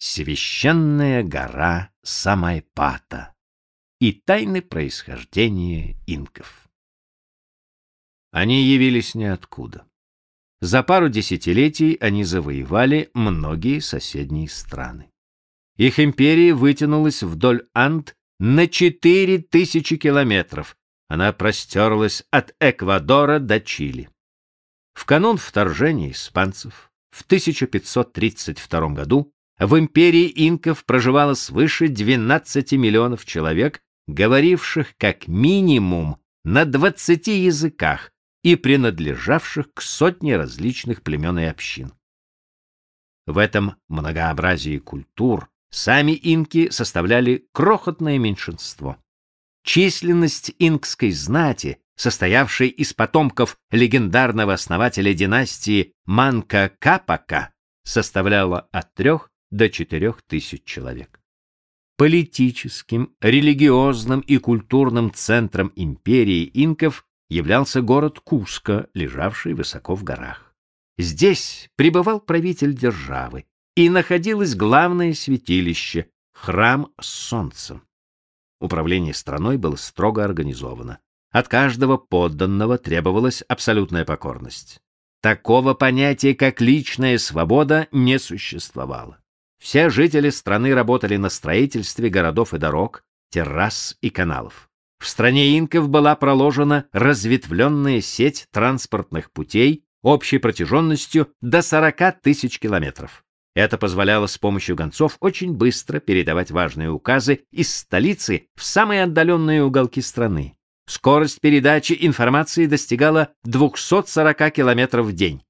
священная гора Самайпата и тайны происхождения инков. Они явились ниоткуда. За пару десятилетий они завоевали многие соседние страны. Их империя вытянулась вдоль Анд на четыре тысячи километров. Она простерлась от Эквадора до Чили. В канун вторжения испанцев в 1532 году в империи инков проживало свыше 12 миллионов человек, говоривших как минимум на 20 языках и принадлежавших к сотне различных племен и общин. В этом многообразии культур сами инки составляли крохотное меньшинство. Численность инкской знати, состоявшей из потомков легендарного основателя династии Манка-Капака, составляла от трех до четырех тысяч человек. Политическим, религиозным и культурным центром империи инков являлся город Куско, лежавший высоко в горах. Здесь пребывал правитель державы, и находилось главное святилище — храм с солнцем. Управление страной было строго организовано. От каждого подданного требовалась абсолютная покорность. Такого понятия, как личная свобода, не существовало. Все жители страны работали на строительстве городов и дорог, террас и каналов. В стране инков была проложена разветвленная сеть транспортных путей общей протяженностью до 40 тысяч километров. Это позволяло с помощью гонцов очень быстро передавать важные указы из столицы в самые отдаленные уголки страны. Скорость передачи информации достигала 240 километров в день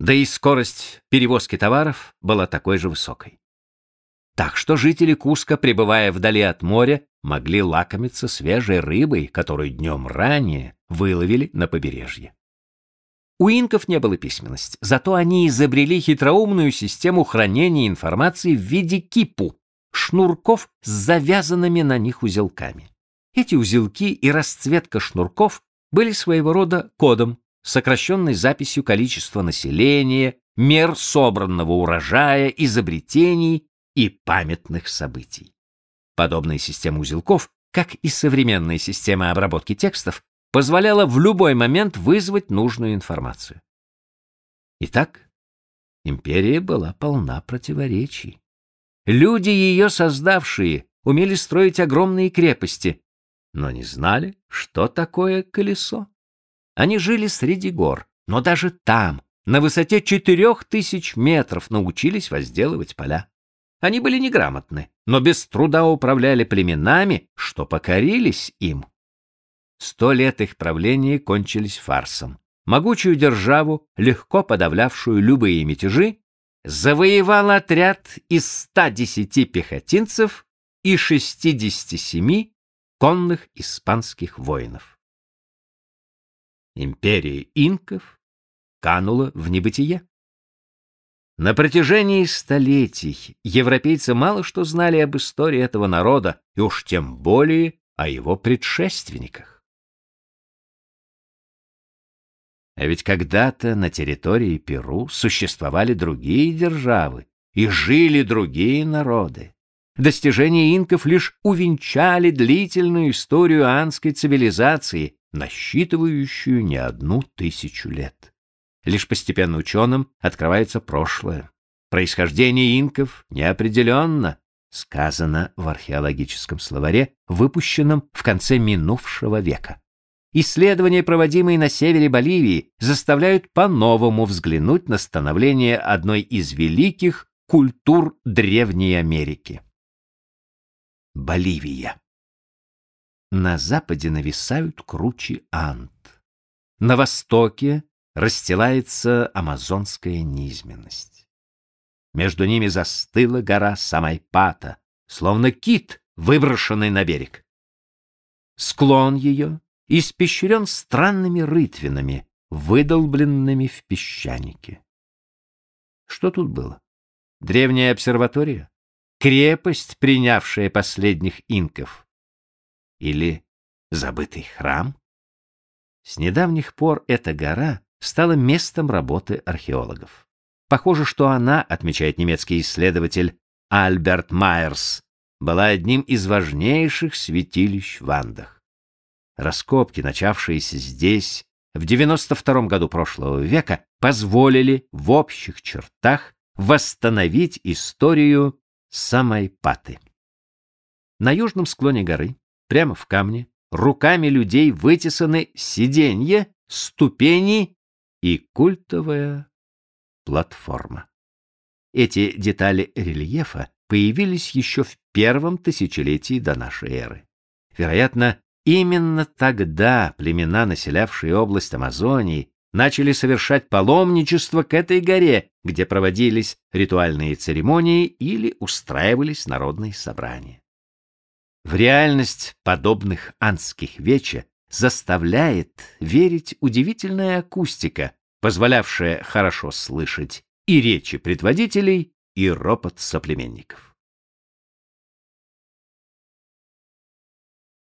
да и скорость перевозки товаров была такой же высокой. Так что жители Куска, пребывая вдали от моря, могли лакомиться свежей рыбой, которую днем ранее выловили на побережье. У инков не было письменности, зато они изобрели хитроумную систему хранения информации в виде кипу, шнурков с завязанными на них узелками. Эти узелки и расцветка шнурков были своего рода кодом, сокращенной записью количества населения, мер собранного урожая, изобретений и памятных событий. Подобная система узелков, как и современная система обработки текстов, позволяла в любой момент вызвать нужную информацию. Итак, империя была полна противоречий. Люди, ее создавшие, умели строить огромные крепости, но не знали, что такое колесо. Они жили среди гор, но даже там, на высоте четырех тысяч метров, научились возделывать поля. Они были неграмотны, но без труда управляли племенами, что покорились им. Сто лет их правления кончились фарсом. Могучую державу, легко подавлявшую любые мятежи, завоевал отряд из 110 пехотинцев и 67 конных испанских воинов империя инков канула в небытие. На протяжении столетий европейцы мало что знали об истории этого народа, и уж тем более о его предшественниках. А ведь когда-то на территории Перу существовали другие державы и жили другие народы. Достижения инков лишь увенчали длительную историю анской цивилизации, насчитывающую не одну тысячу лет. Лишь постепенно ученым открывается прошлое. Происхождение инков неопределенно, сказано в археологическом словаре, выпущенном в конце минувшего века. Исследования, проводимые на севере Боливии, заставляют по-новому взглянуть на становление одной из великих культур Древней Америки. Боливия. На западе нависают кручи Анд. На востоке расстилается амазонская низменность. Между ними застыла гора Самайпата, словно кит, выброшенный на берег. Склон ее испещрен странными рытвинами, выдолбленными в песчанике. Что тут было? Древняя обсерватория? Крепость, принявшая последних инков? Или забытый храм? С недавних пор эта гора стала местом работы археологов. Похоже, что она, отмечает немецкий исследователь Альберт Майерс, была одним из важнейших святилищ в Андах. Раскопки, начавшиеся здесь в 92 году прошлого века, позволили в общих чертах восстановить историю Самайпаты. На южном склоне горы, прямо в камне, руками людей вытесаны сиденья, ступени и культовая платформа. Эти детали рельефа появились еще в первом тысячелетии до нашей эры. Вероятно, именно тогда племена, населявшие область Амазонии, начали совершать паломничество к этой горе, где проводились ритуальные церемонии или устраивались народные собрания. В реальность подобных андских вече заставляет верить удивительная акустика, позволявшая хорошо слышать и речи предводителей, и ропот соплеменников.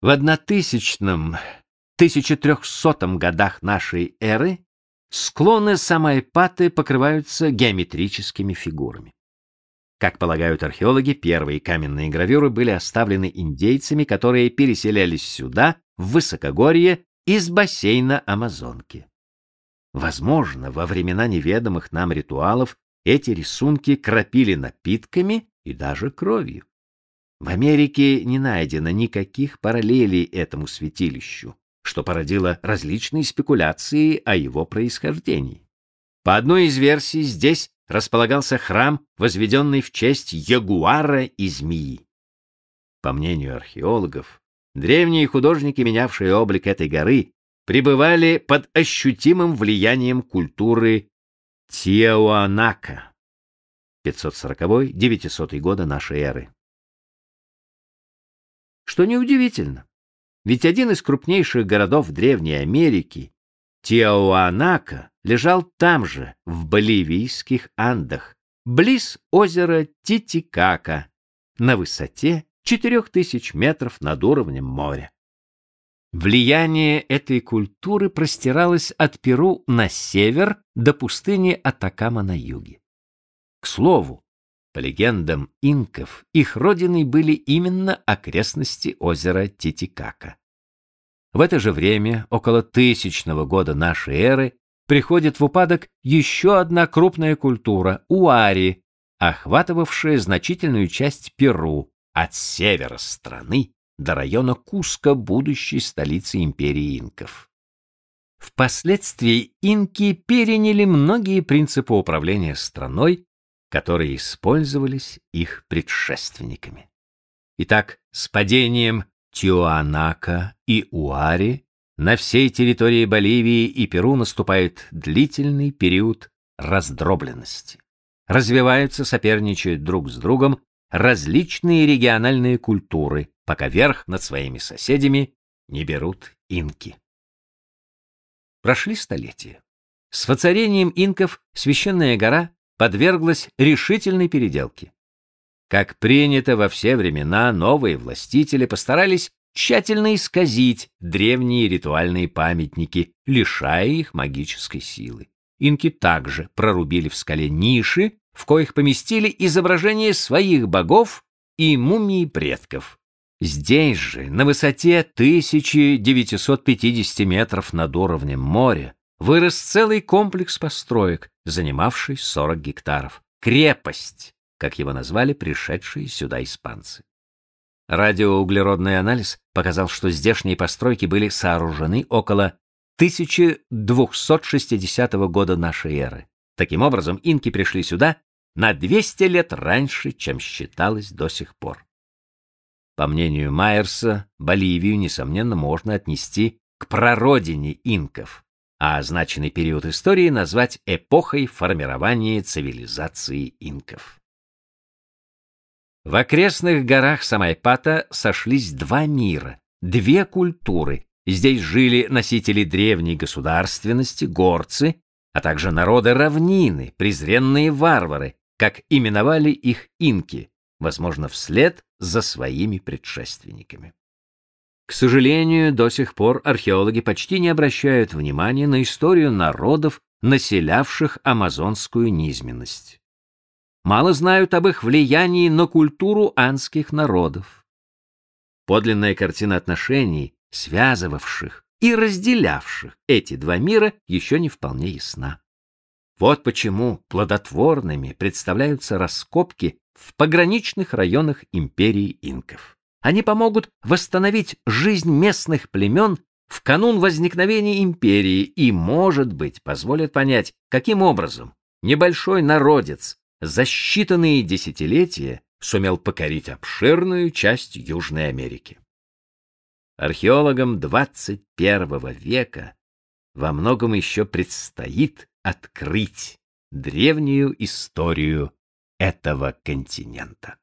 В 1000-1300 годах нашей эры склоны Самайпаты покрываются геометрическими фигурами. Как полагают археологи, первые каменные гравюры были оставлены индейцами, которые переселялись сюда, в высокогорье, из бассейна Амазонки. Возможно, во времена неведомых нам ритуалов эти рисунки кропили напитками и даже кровью. В Америке не найдено никаких параллелей этому святилищу, что породило различные спекуляции о его происхождении. По одной из версий, здесь располагался храм, возведенный в честь ягуара и змеи. По мнению археологов, древние художники, менявшие облик этой горы, пребывали под ощутимым влиянием культуры Тиауанака 540-900 года нашей эры. Что неудивительно, ведь один из крупнейших городов Древней Америки, Тиауанака, лежал там же, в боливийских Андах, близ озера Титикака, на высоте 4000 метров над уровнем моря. Влияние этой культуры простиралось от Перу на север до пустыни Атакама на юге. К слову, по легендам инков, их родиной были именно окрестности озера Титикака. В это же время, около тысячного года нашей эры, приходит в упадок еще одна крупная культура – уари, охватывавшая значительную часть Перу от севера страны до района Куска, будущей столицы империи инков. Впоследствии инки переняли многие принципы управления страной, которые использовались их предшественниками. Итак, с падением Тиуанака и Уари на всей территории Боливии и Перу наступает длительный период раздробленности. Развиваются, соперничают друг с другом различные региональные культуры, пока верх над своими соседями не берут инки. Прошли столетия. С воцарением инков священная гора подверглась решительной переделке. Как принято во все времена, новые властители постарались тщательно исказить древние ритуальные памятники, лишая их магической силы. Инки также прорубили в скале ниши, в коих поместили изображения своих богов и мумии предков. Здесь же, на высоте 1950 метров над уровнем моря, вырос целый комплекс построек, занимавший 40 гектаров. Крепость, как его назвали пришедшие сюда испанцы. Радиоуглеродный анализ показал, что здешние постройки были сооружены около 1260 года нашей эры. Таким образом, инки пришли сюда на 200 лет раньше, чем считалось до сих пор. По мнению Майерса, Боливию, несомненно, можно отнести к прародине инков, а означенный период истории назвать эпохой формирования цивилизации инков. В окрестных горах Самайпата сошлись два мира, две культуры. Здесь жили носители древней государственности, горцы, а также народы равнины, презренные варвары, как именовали их инки, возможно, вслед за своими предшественниками. К сожалению, до сих пор археологи почти не обращают внимания на историю народов, населявших амазонскую низменность. Мало знают об их влиянии на культуру анских народов. Подлинная картина отношений, связывавших и разделявших эти два мира, еще не вполне ясна. Вот почему плодотворными представляются раскопки в пограничных районах империи инков. Они помогут восстановить жизнь местных племен в канун возникновения империи и, может быть, позволят понять, каким образом небольшой народец за считанные десятилетия сумел покорить обширную часть Южной Америки. Археологам 21 века во многом еще предстоит открыть древнюю историю этого континента.